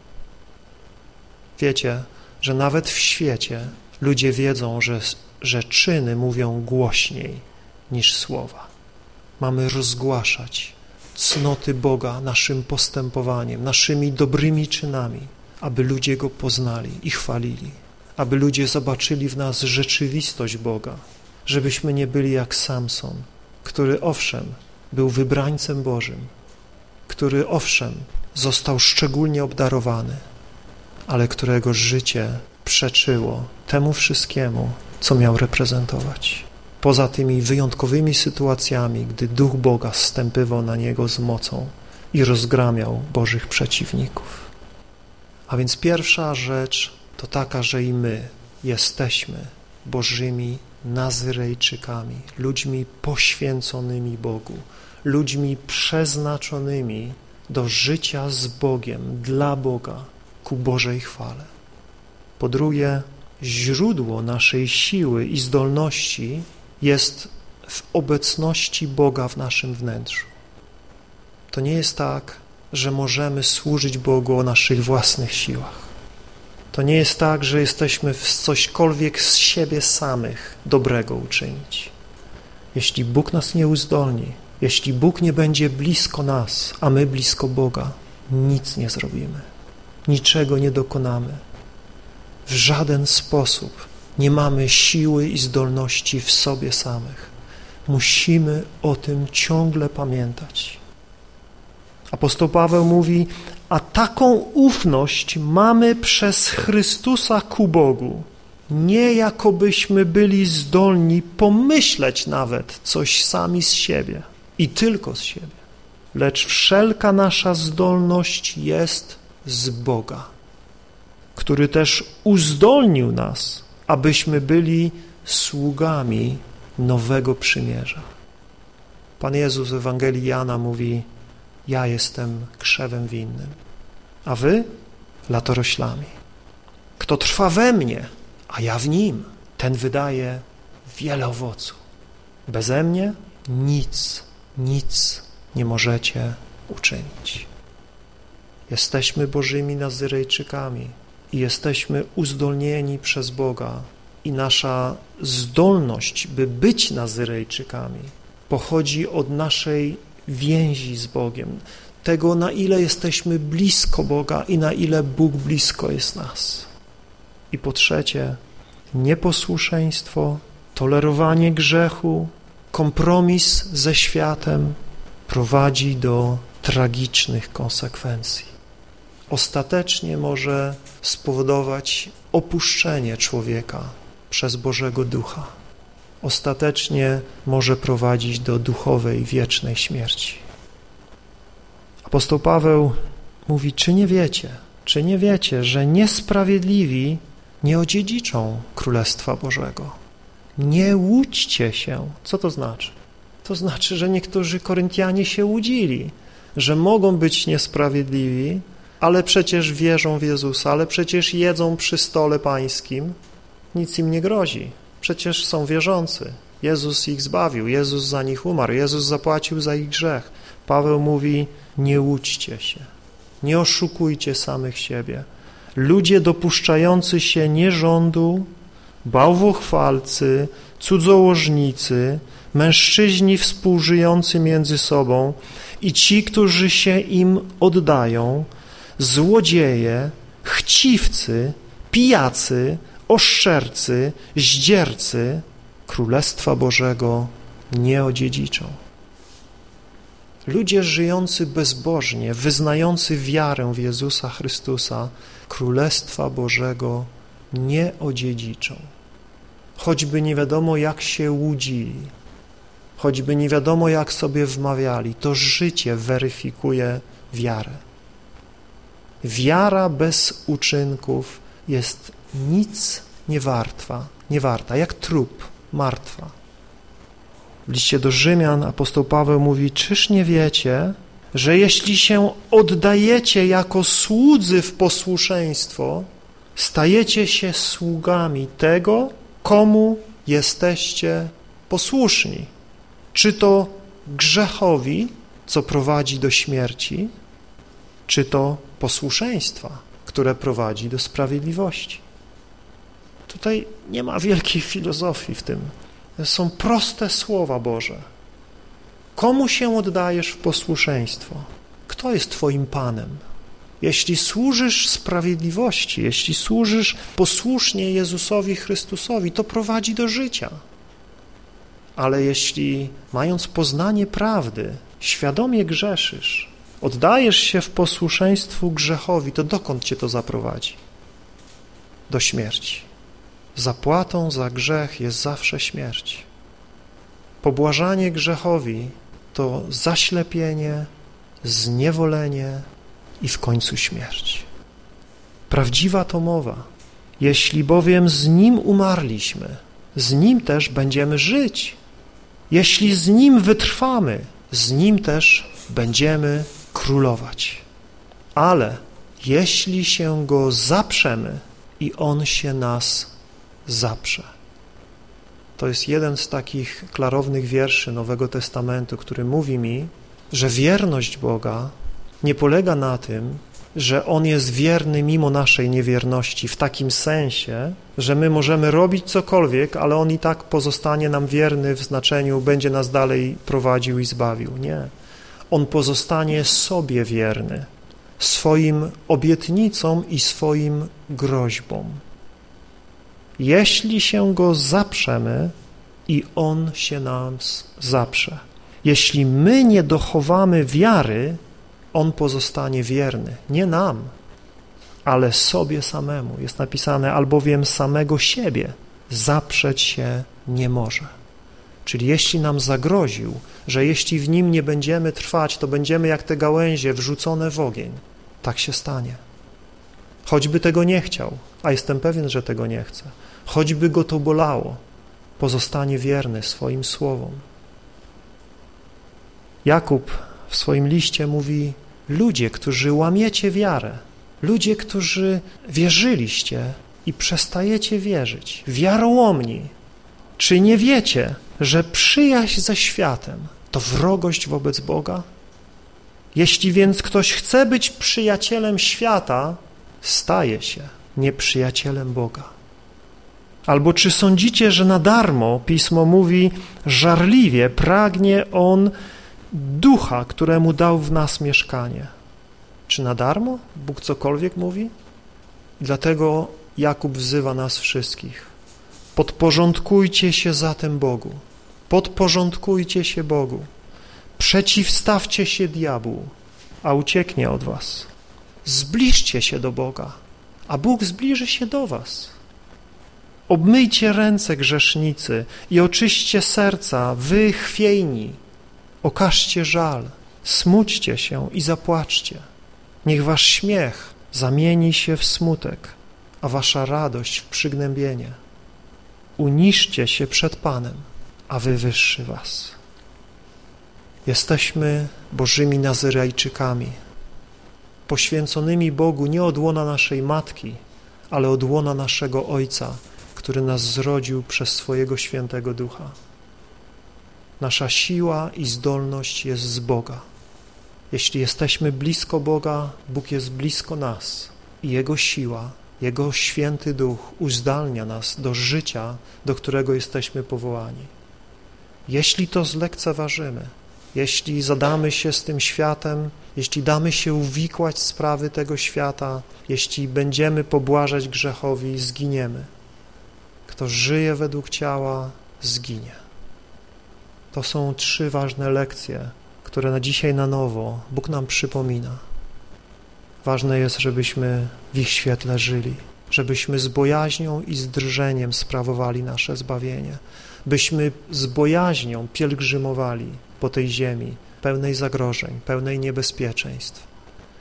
Speaker 1: Wiecie, że nawet w świecie ludzie wiedzą, że, że czyny mówią głośniej niż słowa. Mamy rozgłaszać cnoty Boga naszym postępowaniem, naszymi dobrymi czynami, aby ludzie Go poznali i chwalili, aby ludzie zobaczyli w nas rzeczywistość Boga, żebyśmy nie byli jak Samson, który owszem był wybrańcem Bożym, który owszem został szczególnie obdarowany, ale którego życie przeczyło temu wszystkiemu, co miał reprezentować. Poza tymi wyjątkowymi sytuacjami, gdy Duch Boga stępywał na niego z mocą i rozgramiał Bożych przeciwników. A więc pierwsza rzecz to taka, że i my jesteśmy Bożymi Nazyrejczykami, ludźmi poświęconymi Bogu, ludźmi przeznaczonymi do życia z Bogiem, dla Boga, ku Bożej chwale. Po drugie, źródło naszej siły i zdolności jest w obecności Boga w naszym wnętrzu. To nie jest tak, że możemy służyć Bogu o naszych własnych siłach. To nie jest tak, że jesteśmy w cośkolwiek z siebie samych dobrego uczynić. Jeśli Bóg nas nie uzdolni, jeśli Bóg nie będzie blisko nas, a my blisko Boga, nic nie zrobimy, niczego nie dokonamy. W żaden sposób nie mamy siły i zdolności w sobie samych. Musimy o tym ciągle pamiętać. Apostoł Paweł mówi, a taką ufność mamy przez Chrystusa ku Bogu, nie jakobyśmy byli zdolni pomyśleć nawet coś sami z siebie i tylko z siebie, lecz wszelka nasza zdolność jest z Boga, który też uzdolnił nas, abyśmy byli sługami nowego przymierza. Pan Jezus w Ewangelii Jana mówi, ja jestem krzewem winnym, a wy latoroślami. Kto trwa we mnie, a ja w nim, ten wydaje wiele owocu. Beze mnie nic nic nie możecie uczynić. Jesteśmy Bożymi Nazyrejczykami i jesteśmy uzdolnieni przez Boga i nasza zdolność, by być Nazyrejczykami pochodzi od naszej więzi z Bogiem, tego na ile jesteśmy blisko Boga i na ile Bóg blisko jest nas. I po trzecie, nieposłuszeństwo, tolerowanie grzechu, kompromis ze światem prowadzi do tragicznych konsekwencji. Ostatecznie może spowodować opuszczenie człowieka przez Bożego Ducha. Ostatecznie może prowadzić do duchowej, wiecznej śmierci. Apostoł Paweł mówi, czy nie wiecie, czy nie wiecie, że niesprawiedliwi nie odziedziczą Królestwa Bożego? Nie łudźcie się. Co to znaczy? To znaczy, że niektórzy Koryntianie się łudzili, że mogą być niesprawiedliwi, ale przecież wierzą w Jezusa, ale przecież jedzą przy stole pańskim. Nic im nie grozi. Przecież są wierzący. Jezus ich zbawił, Jezus za nich umarł, Jezus zapłacił za ich grzech. Paweł mówi, nie łudźcie się, nie oszukujcie samych siebie. Ludzie dopuszczający się nierządu, bałwochwalcy, cudzołożnicy, mężczyźni współżyjący między sobą i ci, którzy się im oddają, złodzieje, chciwcy, pijacy, oszczercy, zdziercy Królestwa Bożego nie odziedziczą. Ludzie żyjący bezbożnie, wyznający wiarę w Jezusa Chrystusa, Królestwa Bożego nie odziedziczą. Choćby nie wiadomo jak się łudzili, choćby nie wiadomo jak sobie wmawiali, to życie weryfikuje wiarę. Wiara bez uczynków jest nic nie warta, nie warta, jak trup, martwa. W liście do Rzymian apostoł Paweł mówi, czyż nie wiecie, że jeśli się oddajecie jako słudzy w posłuszeństwo, stajecie się sługami tego, komu jesteście posłuszni. Czy to grzechowi, co prowadzi do śmierci, czy to posłuszeństwa, które prowadzi do sprawiedliwości. Tutaj nie ma wielkiej filozofii w tym. Są proste słowa Boże. Komu się oddajesz w posłuszeństwo? Kto jest Twoim Panem? Jeśli służysz sprawiedliwości, jeśli służysz posłusznie Jezusowi Chrystusowi, to prowadzi do życia. Ale jeśli, mając poznanie prawdy, świadomie grzeszysz, oddajesz się w posłuszeństwu grzechowi, to dokąd cię to zaprowadzi? Do śmierci. Zapłatą za grzech jest zawsze śmierć. Pobłażanie grzechowi to zaślepienie, zniewolenie i w końcu śmierć. Prawdziwa to mowa. Jeśli bowiem z Nim umarliśmy, z Nim też będziemy żyć. Jeśli z Nim wytrwamy, z Nim też będziemy królować. Ale jeśli się Go zaprzemy i On się nas zaprze. To jest jeden z takich klarownych wierszy Nowego Testamentu, który mówi mi, że wierność Boga nie polega na tym, że On jest wierny mimo naszej niewierności, w takim sensie, że my możemy robić cokolwiek, ale On i tak pozostanie nam wierny w znaczeniu, będzie nas dalej prowadził i zbawił. Nie. On pozostanie sobie wierny, swoim obietnicom i swoim groźbom. Jeśli się Go zaprzemy i On się nam zaprze. Jeśli my nie dochowamy wiary, On pozostanie wierny, nie nam, ale sobie samemu. Jest napisane, albowiem samego siebie zaprzeć się nie może. Czyli jeśli nam zagroził, że jeśli w nim nie będziemy trwać, to będziemy jak te gałęzie wrzucone w ogień, tak się stanie. Choćby tego nie chciał, a jestem pewien, że tego nie chce, choćby go to bolało, pozostanie wierny swoim słowom. Jakub w swoim liście mówi, ludzie, którzy łamiecie wiarę, ludzie, którzy wierzyliście i przestajecie wierzyć, wiarołomni, czy nie wiecie, że przyjaźń ze światem to wrogość wobec Boga? Jeśli więc ktoś chce być przyjacielem świata, staje się nieprzyjacielem Boga. Albo czy sądzicie, że na darmo Pismo mówi, żarliwie pragnie On ducha, któremu dał w nas mieszkanie? Czy na darmo Bóg cokolwiek mówi? Dlatego Jakub wzywa nas wszystkich. Podporządkujcie się zatem Bogu. Podporządkujcie się Bogu. Przeciwstawcie się diabłu, a ucieknie od was. Zbliżcie się do Boga, a Bóg zbliży się do was. Obmyjcie ręce grzesznicy i oczyście serca, wy chwiejni. Okażcie żal, smućcie się i zapłaczcie. Niech wasz śmiech zamieni się w smutek, a wasza radość w przygnębienie. Uniszcie się przed Panem, a wywyższy was. Jesteśmy Bożymi Nazyrajczykami, poświęconymi Bogu nie od łona naszej Matki, ale od łona naszego Ojca, który nas zrodził przez swojego świętego Ducha. Nasza siła i zdolność jest z Boga. Jeśli jesteśmy blisko Boga, Bóg jest blisko nas i Jego siła, Jego święty Duch uzdalnia nas do życia, do którego jesteśmy powołani. Jeśli to zlekceważymy, jeśli zadamy się z tym światem, jeśli damy się uwikłać sprawy tego świata, jeśli będziemy pobłażać grzechowi, zginiemy. Kto żyje według ciała, zginie. To są trzy ważne lekcje, które na dzisiaj na nowo Bóg nam przypomina. Ważne jest, żebyśmy w ich świetle żyli, żebyśmy z bojaźnią i z drżeniem sprawowali nasze zbawienie, byśmy z bojaźnią pielgrzymowali po tej ziemi, pełnej zagrożeń, pełnej niebezpieczeństw,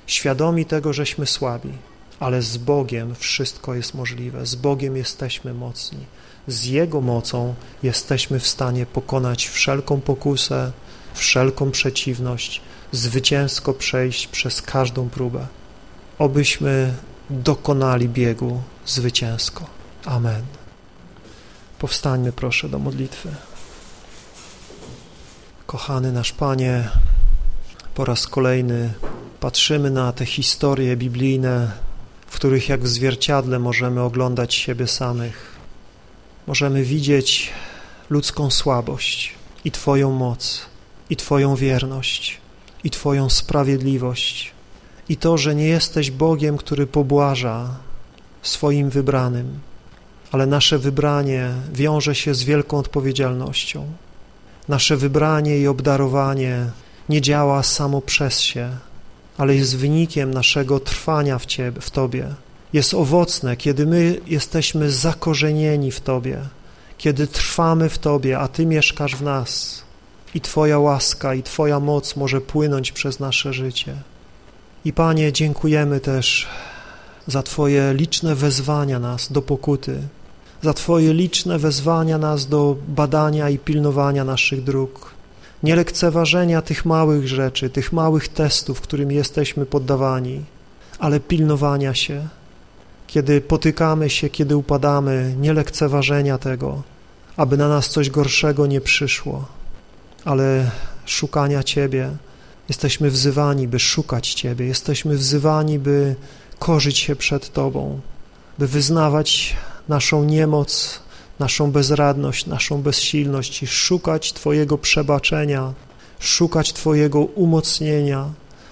Speaker 1: świadomi tego, żeśmy słabi, ale z Bogiem wszystko jest możliwe, z Bogiem jesteśmy mocni, z Jego mocą jesteśmy w stanie pokonać wszelką pokusę, wszelką przeciwność, zwycięsko przejść przez każdą próbę. Obyśmy dokonali biegu zwycięsko. Amen. Powstańmy proszę do modlitwy. Kochany nasz Panie, po raz kolejny patrzymy na te historie biblijne, w których jak w zwierciadle możemy oglądać siebie samych. Możemy widzieć ludzką słabość i Twoją moc, i Twoją wierność, i Twoją sprawiedliwość, i to, że nie jesteś Bogiem, który pobłaża swoim wybranym, ale nasze wybranie wiąże się z wielką odpowiedzialnością. Nasze wybranie i obdarowanie nie działa samo przez się, ale jest wynikiem naszego trwania w, Ciebie, w Tobie. Jest owocne, kiedy my jesteśmy zakorzenieni w Tobie, kiedy trwamy w Tobie, a Ty mieszkasz w nas i Twoja łaska i Twoja moc może płynąć przez nasze życie. I Panie, dziękujemy też za Twoje liczne wezwania nas do pokuty, za Twoje liczne wezwania nas do badania i pilnowania naszych dróg, nie lekceważenia tych małych rzeczy, tych małych testów, którym jesteśmy poddawani, ale pilnowania się, kiedy potykamy się, kiedy upadamy, nie lekceważenia tego, aby na nas coś gorszego nie przyszło, ale szukania Ciebie. Jesteśmy wzywani, by szukać Ciebie, jesteśmy wzywani, by korzyć się przed Tobą, by wyznawać naszą niemoc, naszą bezradność, naszą bezsilność i szukać Twojego przebaczenia, szukać Twojego umocnienia,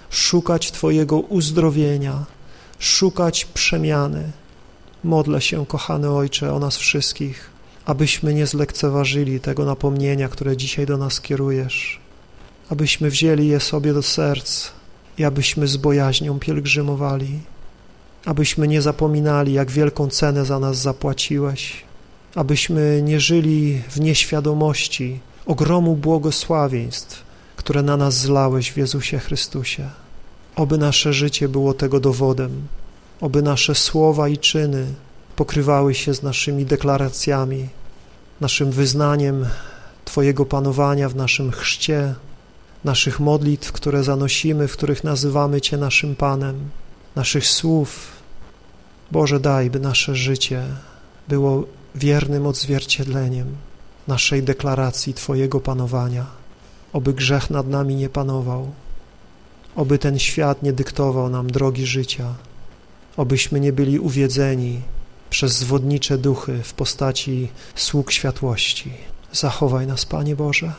Speaker 1: szukać Twojego uzdrowienia, szukać przemiany. Modlę się, kochany Ojcze, o nas wszystkich, abyśmy nie zlekceważyli tego napomnienia, które dzisiaj do nas kierujesz, abyśmy wzięli je sobie do serc i abyśmy z bojaźnią pielgrzymowali abyśmy nie zapominali, jak wielką cenę za nas zapłaciłeś, abyśmy nie żyli w nieświadomości ogromu błogosławieństw, które na nas zlałeś w Jezusie Chrystusie. Oby nasze życie było tego dowodem, oby nasze słowa i czyny pokrywały się z naszymi deklaracjami, naszym wyznaniem Twojego panowania w naszym chrzcie, naszych modlitw, które zanosimy, w których nazywamy Cię naszym Panem, naszych słów. Boże, daj, by nasze życie było wiernym odzwierciedleniem naszej deklaracji Twojego panowania, oby grzech nad nami nie panował, oby ten świat nie dyktował nam drogi życia, obyśmy nie byli uwiedzeni przez zwodnicze duchy w postaci sług światłości. Zachowaj nas, Panie Boże,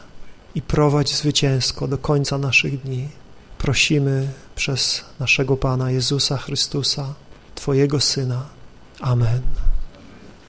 Speaker 1: i prowadź zwycięsko do końca naszych dni. Prosimy przez naszego Pana Jezusa Chrystusa, Twojego Syna. Amen.